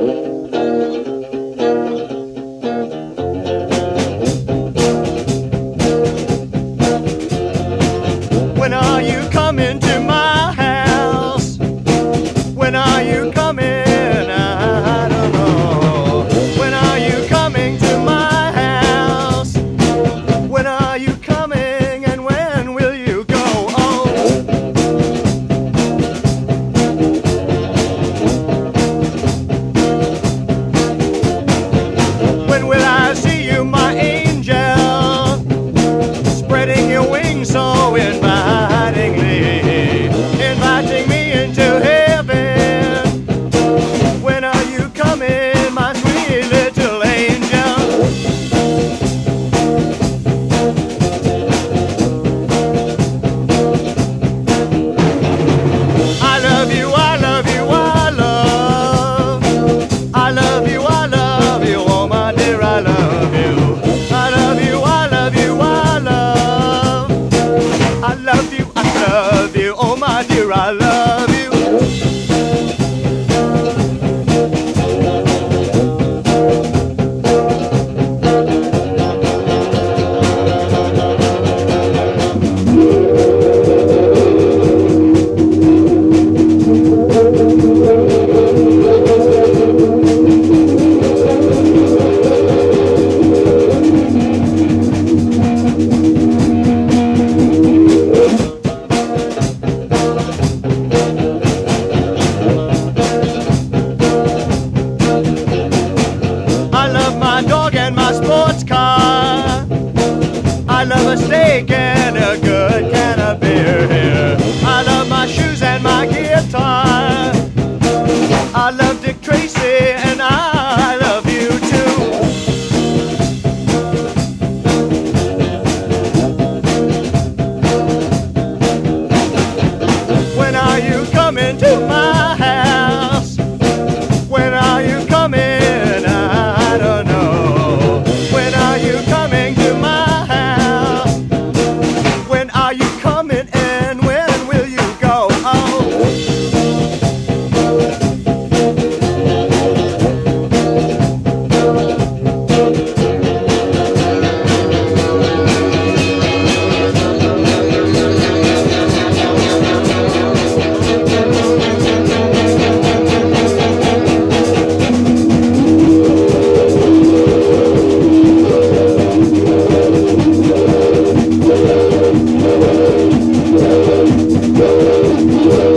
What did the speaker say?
When are you coming to my house? When are my sports car. I love a steak and a good can of beer here. I love my shoes and my guitar. I love Dick Tracy and I love you too. When are you coming to my Yeah, yeah.